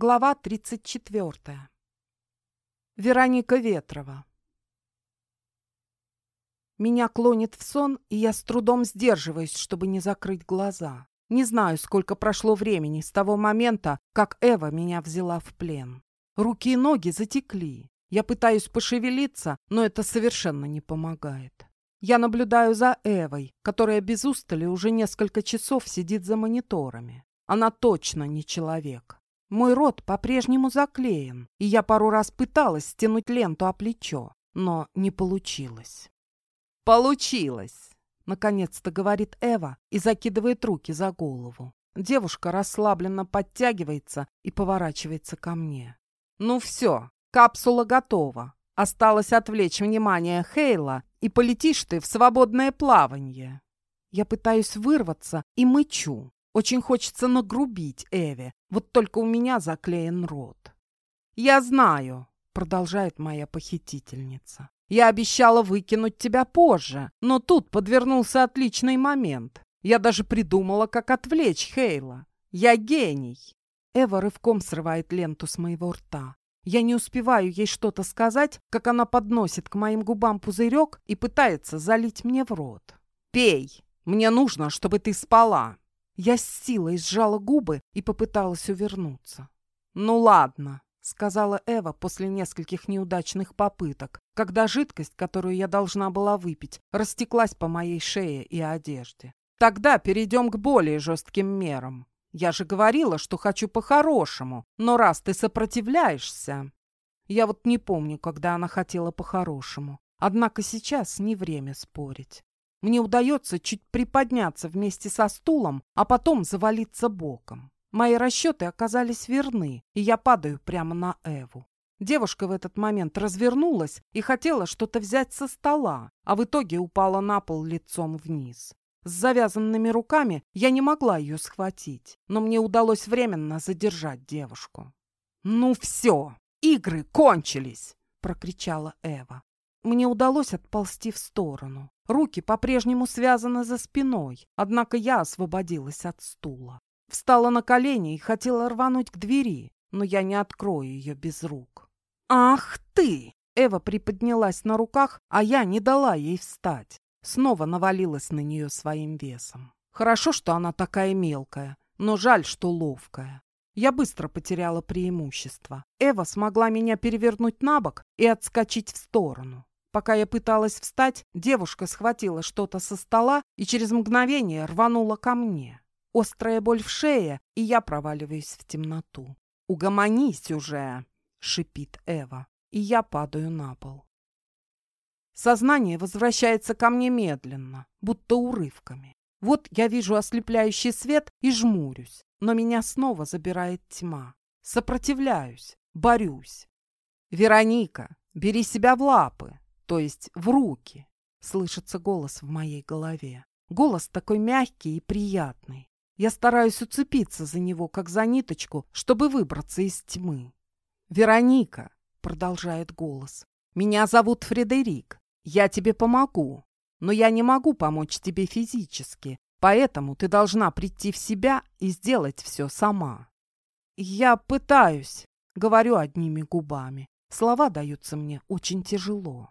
Глава 34. Вероника Ветрова. Меня клонит в сон, и я с трудом сдерживаюсь, чтобы не закрыть глаза. Не знаю, сколько прошло времени с того момента, как Эва меня взяла в плен. Руки и ноги затекли. Я пытаюсь пошевелиться, но это совершенно не помогает. Я наблюдаю за Эвой, которая без устали уже несколько часов сидит за мониторами. Она точно не человек. Мой рот по-прежнему заклеен, и я пару раз пыталась стянуть ленту о плечо, но не получилось. «Получилось!» — наконец-то говорит Эва и закидывает руки за голову. Девушка расслабленно подтягивается и поворачивается ко мне. «Ну все, капсула готова. Осталось отвлечь внимание Хейла, и полетишь ты в свободное плавание». Я пытаюсь вырваться и мычу. Очень хочется нагрубить Эве, вот только у меня заклеен рот. «Я знаю», — продолжает моя похитительница. «Я обещала выкинуть тебя позже, но тут подвернулся отличный момент. Я даже придумала, как отвлечь Хейла. Я гений!» Эва рывком срывает ленту с моего рта. Я не успеваю ей что-то сказать, как она подносит к моим губам пузырек и пытается залить мне в рот. «Пей! Мне нужно, чтобы ты спала!» Я с силой сжала губы и попыталась увернуться. «Ну ладно», — сказала Эва после нескольких неудачных попыток, когда жидкость, которую я должна была выпить, растеклась по моей шее и одежде. «Тогда перейдем к более жестким мерам. Я же говорила, что хочу по-хорошему, но раз ты сопротивляешься...» Я вот не помню, когда она хотела по-хорошему. Однако сейчас не время спорить. Мне удается чуть приподняться вместе со стулом, а потом завалиться боком. Мои расчеты оказались верны, и я падаю прямо на Эву. Девушка в этот момент развернулась и хотела что-то взять со стола, а в итоге упала на пол лицом вниз. С завязанными руками я не могла ее схватить, но мне удалось временно задержать девушку. «Ну все, игры кончились!» — прокричала Эва. Мне удалось отползти в сторону. Руки по-прежнему связаны за спиной, однако я освободилась от стула. Встала на колени и хотела рвануть к двери, но я не открою ее без рук. «Ах ты!» Эва приподнялась на руках, а я не дала ей встать. Снова навалилась на нее своим весом. Хорошо, что она такая мелкая, но жаль, что ловкая. Я быстро потеряла преимущество. Эва смогла меня перевернуть на бок и отскочить в сторону. Пока я пыталась встать, девушка схватила что-то со стола и через мгновение рванула ко мне. Острая боль в шее, и я проваливаюсь в темноту. «Угомонись уже!» — шипит Эва, и я падаю на пол. Сознание возвращается ко мне медленно, будто урывками. Вот я вижу ослепляющий свет и жмурюсь, но меня снова забирает тьма. Сопротивляюсь, борюсь. «Вероника, бери себя в лапы!» То есть в руки. Слышится голос в моей голове. Голос такой мягкий и приятный. Я стараюсь уцепиться за него, как за ниточку, чтобы выбраться из тьмы. «Вероника», — продолжает голос, — «меня зовут Фредерик. Я тебе помогу, но я не могу помочь тебе физически, поэтому ты должна прийти в себя и сделать все сама». «Я пытаюсь», — говорю одними губами. Слова даются мне очень тяжело.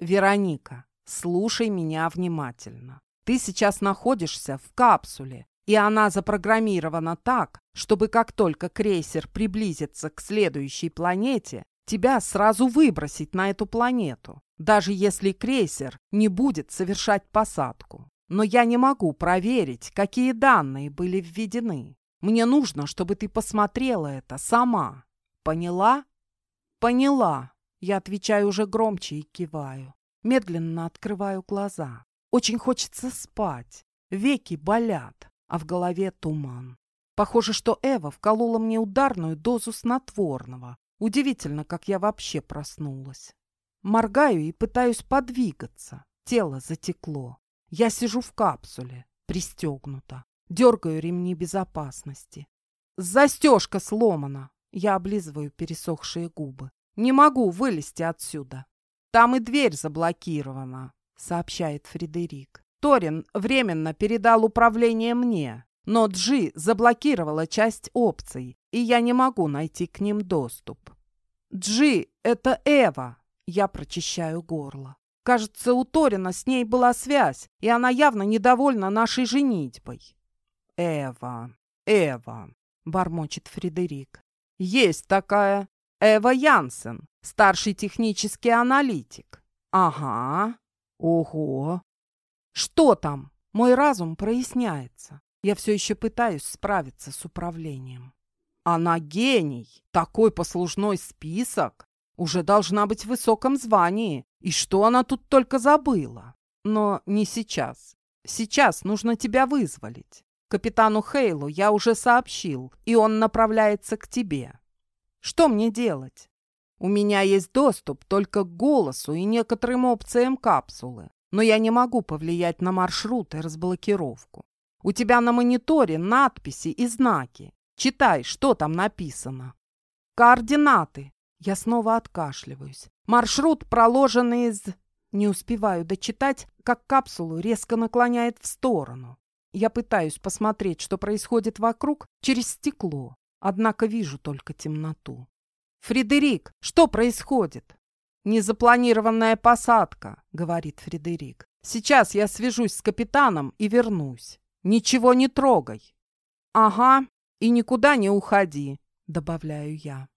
Вероника, слушай меня внимательно. Ты сейчас находишься в капсуле, и она запрограммирована так, чтобы как только крейсер приблизится к следующей планете, тебя сразу выбросить на эту планету, даже если крейсер не будет совершать посадку. Но я не могу проверить, какие данные были введены. Мне нужно, чтобы ты посмотрела это сама. Поняла? Поняла. Я отвечаю уже громче и киваю. Медленно открываю глаза. Очень хочется спать. Веки болят, а в голове туман. Похоже, что Эва вколола мне ударную дозу снотворного. Удивительно, как я вообще проснулась. Моргаю и пытаюсь подвигаться. Тело затекло. Я сижу в капсуле, пристегнута. Дергаю ремни безопасности. Застежка сломана. Я облизываю пересохшие губы. Не могу вылезти отсюда. Там и дверь заблокирована, сообщает Фредерик. Торин временно передал управление мне, но Джи заблокировала часть опций, и я не могу найти к ним доступ. Джи — это Эва. Я прочищаю горло. Кажется, у Торина с ней была связь, и она явно недовольна нашей женитьбой. Эва, Эва, бормочет Фредерик. Есть такая Эва Янсен, старший технический аналитик. Ага. Ого. Что там? Мой разум проясняется. Я все еще пытаюсь справиться с управлением. Она гений. Такой послужной список. Уже должна быть в высоком звании. И что она тут только забыла? Но не сейчас. Сейчас нужно тебя вызволить. Капитану Хейлу я уже сообщил, и он направляется к тебе. Что мне делать? У меня есть доступ только к голосу и некоторым опциям капсулы, но я не могу повлиять на маршрут и разблокировку. У тебя на мониторе надписи и знаки. Читай, что там написано. Координаты. Я снова откашливаюсь. Маршрут проложен из... Не успеваю дочитать, как капсулу резко наклоняет в сторону. Я пытаюсь посмотреть, что происходит вокруг, через стекло, однако вижу только темноту. «Фредерик, что происходит?» «Незапланированная посадка», — говорит Фредерик. «Сейчас я свяжусь с капитаном и вернусь. Ничего не трогай». «Ага, и никуда не уходи», — добавляю я.